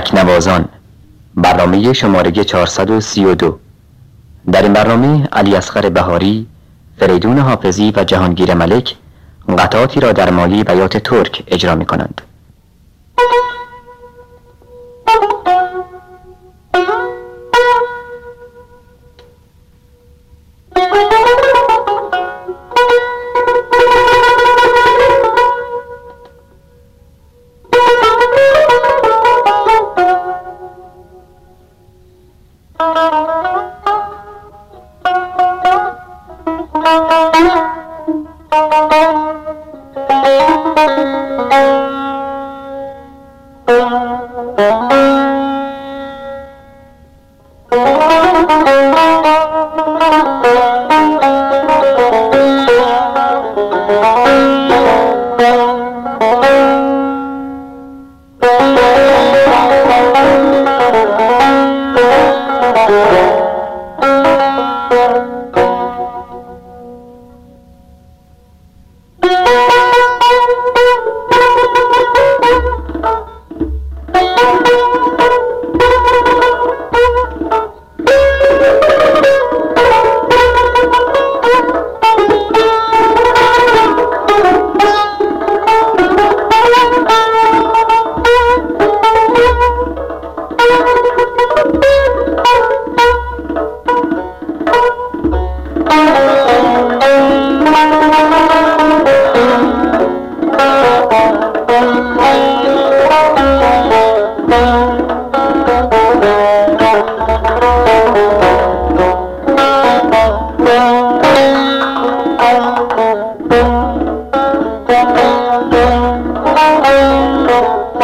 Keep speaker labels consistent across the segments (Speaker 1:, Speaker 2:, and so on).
Speaker 1: تکنوازان برنامه شماره 432 در این برنامه علی اصغر بهاری فریدون حافظی و جهانگیر ملک قطعاتی را در مالی بیات ترک اجرا می کنند Thank.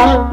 Speaker 1: Bye.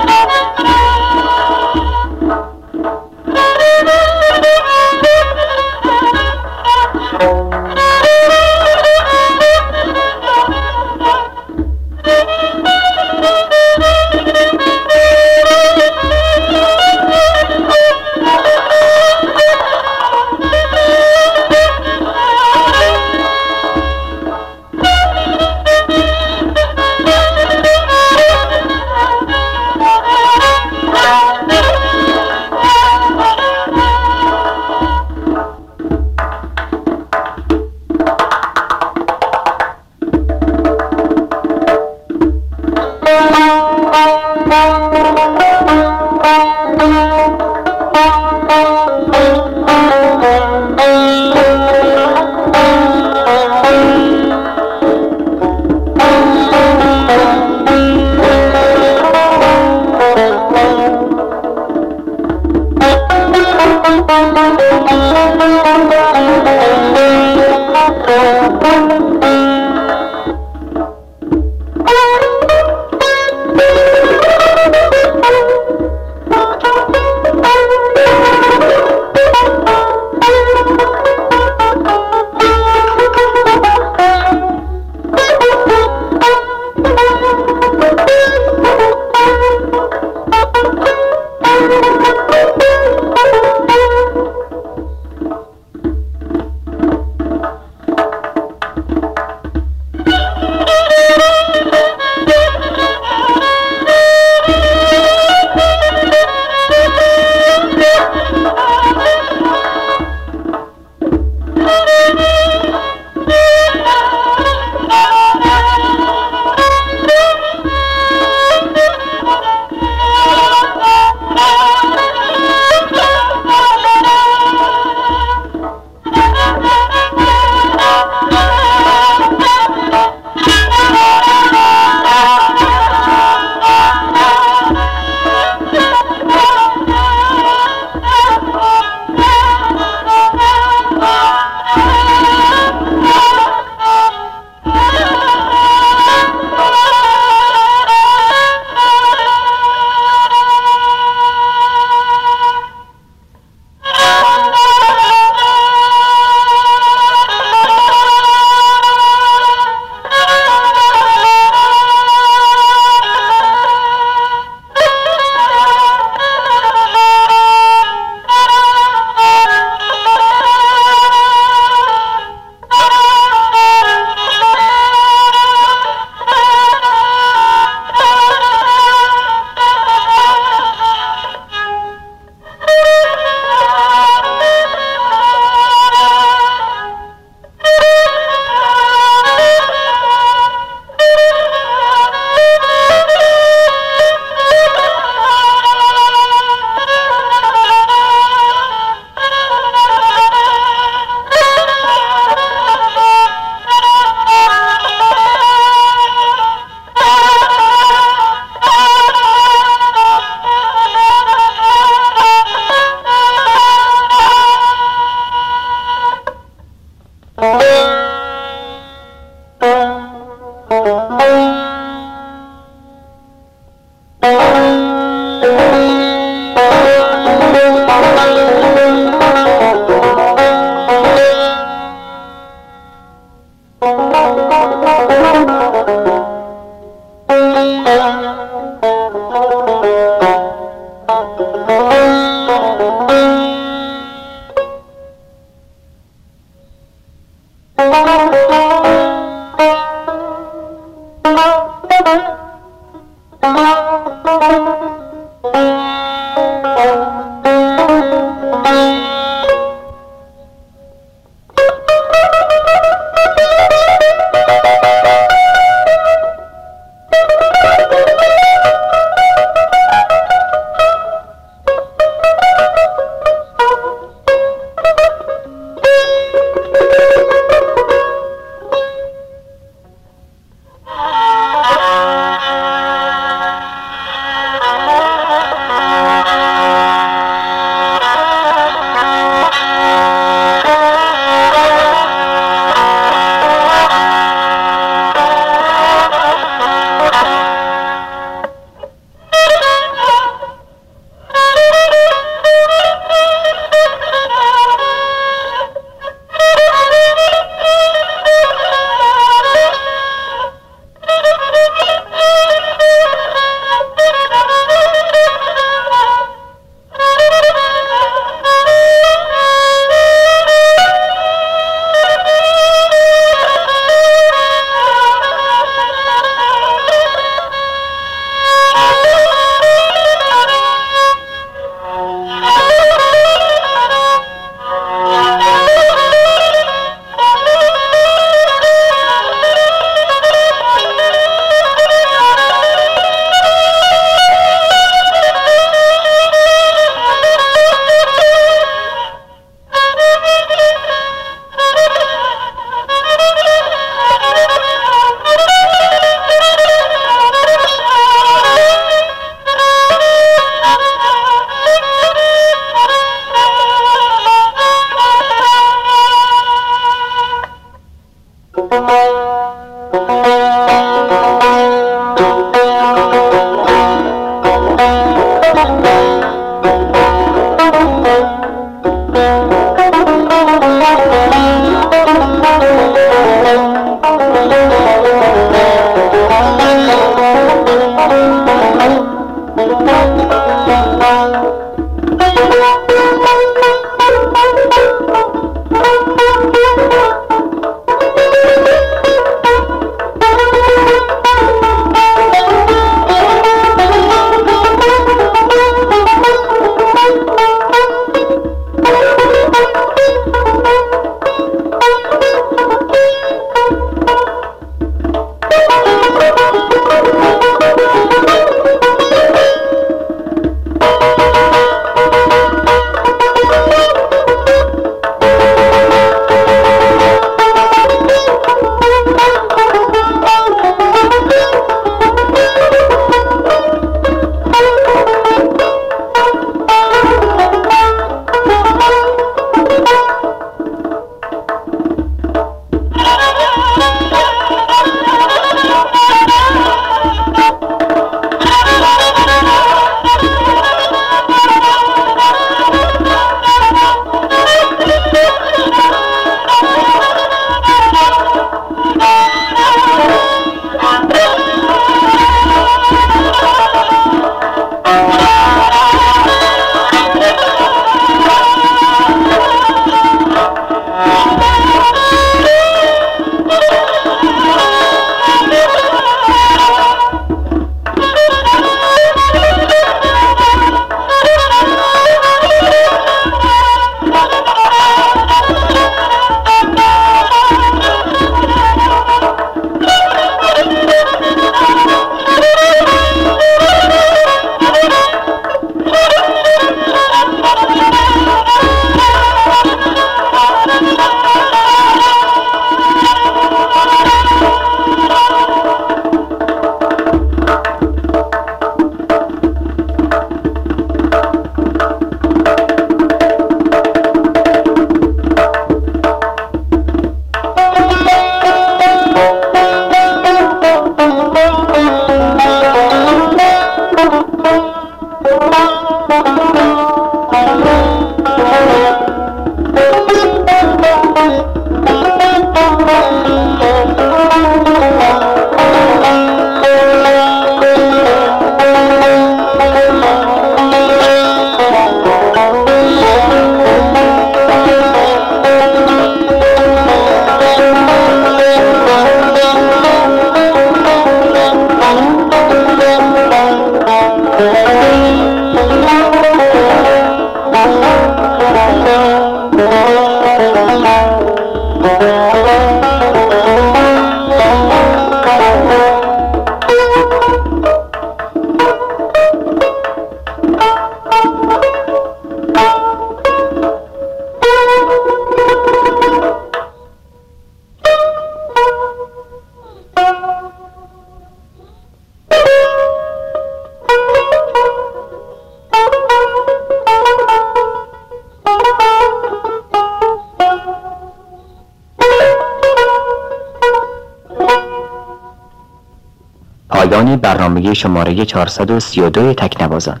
Speaker 1: برنامه شماره 432 تکنوازان.